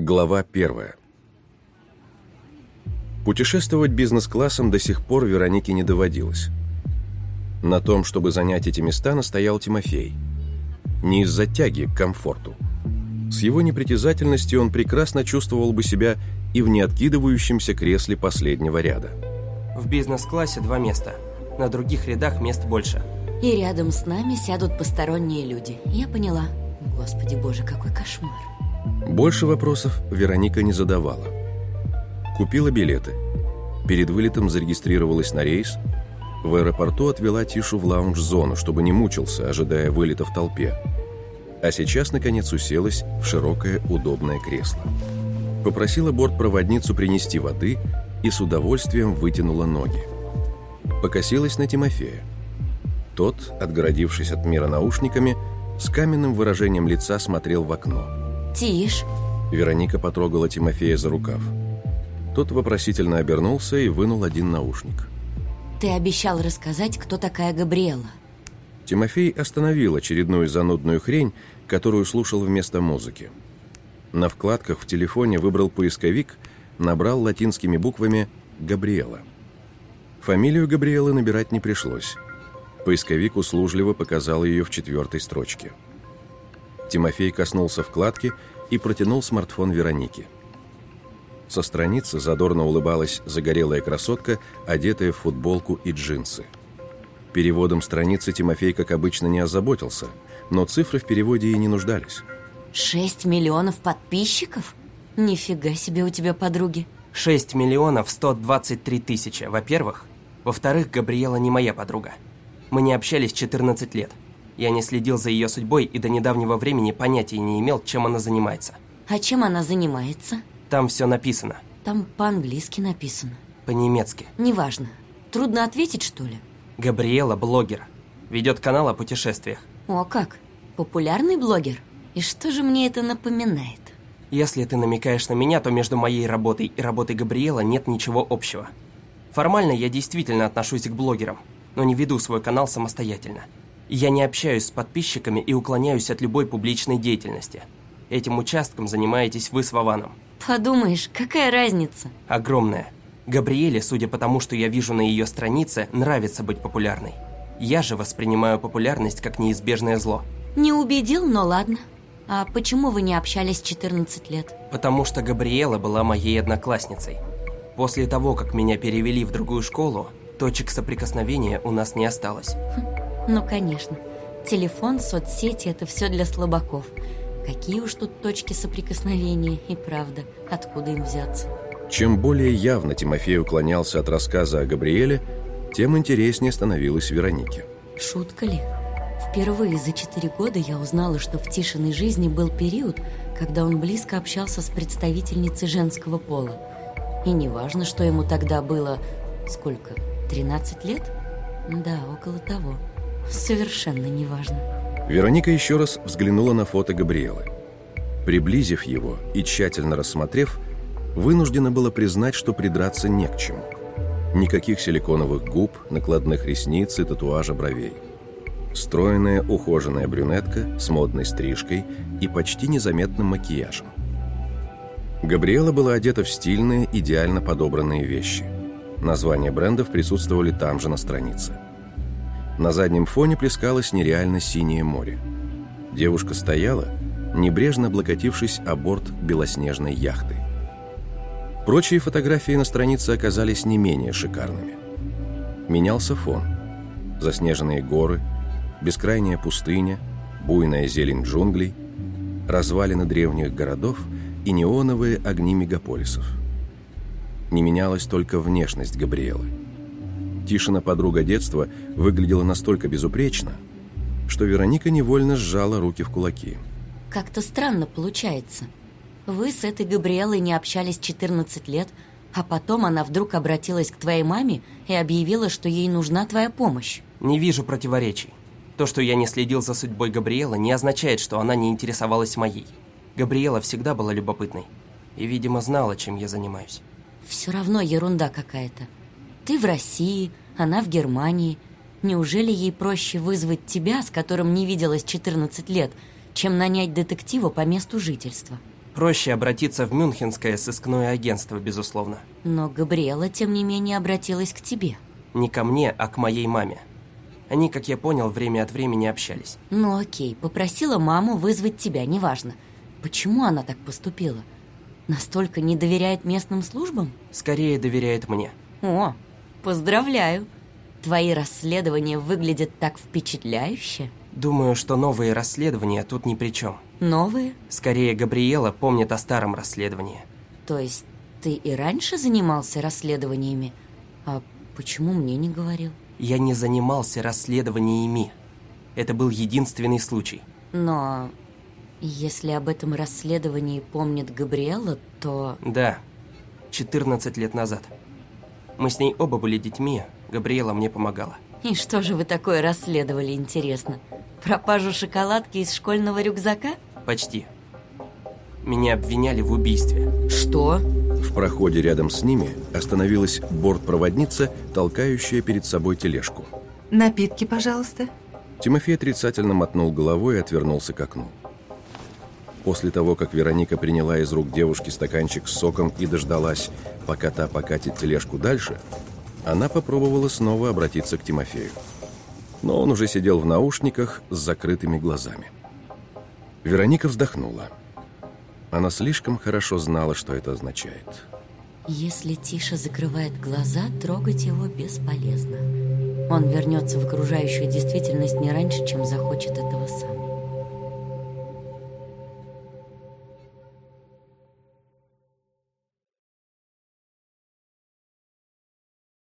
Глава первая. Путешествовать бизнес-классом до сих пор Веронике не доводилось. На том, чтобы занять эти места, настоял Тимофей. Не из-за тяги к комфорту. С его непритязательностью он прекрасно чувствовал бы себя и в неоткидывающемся кресле последнего ряда. В бизнес-классе два места. На других рядах мест больше. И рядом с нами сядут посторонние люди. Я поняла. Господи боже, какой кошмар. Больше вопросов Вероника не задавала. Купила билеты. Перед вылетом зарегистрировалась на рейс. В аэропорту отвела Тишу в лаунж-зону, чтобы не мучился, ожидая вылета в толпе. А сейчас, наконец, уселась в широкое удобное кресло. Попросила бортпроводницу принести воды и с удовольствием вытянула ноги. Покосилась на Тимофея. Тот, отгородившись от мира наушниками, с каменным выражением лица смотрел в окно. Тише. Вероника потрогала Тимофея за рукав. Тот вопросительно обернулся и вынул один наушник. Ты обещал рассказать, кто такая Габриэла. Тимофей остановил очередную занудную хрень, которую слушал вместо музыки. На вкладках в телефоне выбрал поисковик, набрал латинскими буквами «Габриэла». Фамилию Габриэлы набирать не пришлось. Поисковик услужливо показал ее в четвертой строчке. Тимофей коснулся вкладки и протянул смартфон Вероники. Со страницы задорно улыбалась загорелая красотка, одетая в футболку и джинсы. Переводом страницы Тимофей, как обычно, не озаботился, но цифры в переводе и не нуждались. Шесть миллионов подписчиков? Нифига себе у тебя подруги. 6 миллионов 123 тысячи, во-первых. Во-вторых, Габриэла не моя подруга. Мы не общались 14 лет. Я не следил за ее судьбой и до недавнего времени понятия не имел, чем она занимается. А чем она занимается? Там все написано. Там по-английски написано. По-немецки. Неважно. Трудно ответить, что ли? Габриэла – блогер. Ведет канал о путешествиях. О, как? Популярный блогер? И что же мне это напоминает? Если ты намекаешь на меня, то между моей работой и работой Габриэла нет ничего общего. Формально я действительно отношусь к блогерам, но не веду свой канал самостоятельно. Я не общаюсь с подписчиками и уклоняюсь от любой публичной деятельности. Этим участком занимаетесь вы с Вованом. Подумаешь, какая разница? Огромная. Габриэле, судя по тому, что я вижу на ее странице, нравится быть популярной. Я же воспринимаю популярность как неизбежное зло. Не убедил, но ладно. А почему вы не общались 14 лет? Потому что Габриэла была моей одноклассницей. После того, как меня перевели в другую школу, точек соприкосновения у нас не осталось. Ну, конечно. Телефон, соцсети – это все для слабаков. Какие уж тут точки соприкосновения и правда, откуда им взяться? Чем более явно Тимофей уклонялся от рассказа о Габриэле, тем интереснее становилось Веронике. Шутка ли? Впервые за четыре года я узнала, что в Тишиной жизни был период, когда он близко общался с представительницей женского пола. И неважно, что ему тогда было... Сколько? 13 лет? Да, около того. Совершенно неважно. Вероника еще раз взглянула на фото Габриэлы. Приблизив его и тщательно рассмотрев, вынуждена была признать, что придраться не к чему. Никаких силиконовых губ, накладных ресниц и татуажа бровей. Стройная, ухоженная брюнетка с модной стрижкой и почти незаметным макияжем. Габриэла была одета в стильные, идеально подобранные вещи. Названия брендов присутствовали там же на странице. На заднем фоне плескалось нереально синее море. Девушка стояла, небрежно облокотившись о борт белоснежной яхты. Прочие фотографии на странице оказались не менее шикарными. Менялся фон. Заснеженные горы, бескрайняя пустыня, буйная зелень джунглей, развалины древних городов и неоновые огни мегаполисов. Не менялась только внешность Габриэлы. Тишина подруга детства выглядела настолько безупречно, что Вероника невольно сжала руки в кулаки. Как-то странно получается. Вы с этой Габриэлой не общались 14 лет, а потом она вдруг обратилась к твоей маме и объявила, что ей нужна твоя помощь. Не вижу противоречий. То, что я не следил за судьбой Габриэлы, не означает, что она не интересовалась моей. Габриэла всегда была любопытной. И, видимо, знала, чем я занимаюсь. Все равно ерунда какая-то. Ты в России, она в Германии. Неужели ей проще вызвать тебя, с которым не виделась 14 лет, чем нанять детектива по месту жительства? Проще обратиться в Мюнхенское сыскное агентство, безусловно. Но Габриэла, тем не менее, обратилась к тебе. Не ко мне, а к моей маме. Они, как я понял, время от времени общались. Ну окей, попросила маму вызвать тебя, неважно. Почему она так поступила? Настолько не доверяет местным службам? Скорее доверяет мне. О, поздравляю. Твои расследования выглядят так впечатляюще. Думаю, что новые расследования тут ни при чем. Новые? Скорее, Габриэла помнит о старом расследовании. То есть ты и раньше занимался расследованиями? А почему мне не говорил? Я не занимался расследованиями. Это был единственный случай. Но если об этом расследовании помнит Габриэла, то... Да, 14 лет назад. Мы с ней оба были детьми, Габриэла мне помогала. И что же вы такое расследовали, интересно? Пропажу шоколадки из школьного рюкзака? Почти. Меня обвиняли в убийстве. Что? В проходе рядом с ними остановилась бортпроводница, толкающая перед собой тележку. Напитки, пожалуйста. Тимофей отрицательно мотнул головой и отвернулся к окну. После того, как Вероника приняла из рук девушки стаканчик с соком и дождалась, пока та покатит тележку дальше, она попробовала снова обратиться к Тимофею. Но он уже сидел в наушниках с закрытыми глазами. Вероника вздохнула. Она слишком хорошо знала, что это означает. Если Тиша закрывает глаза, трогать его бесполезно. Он вернется в окружающую действительность не раньше, чем захочет этого сам.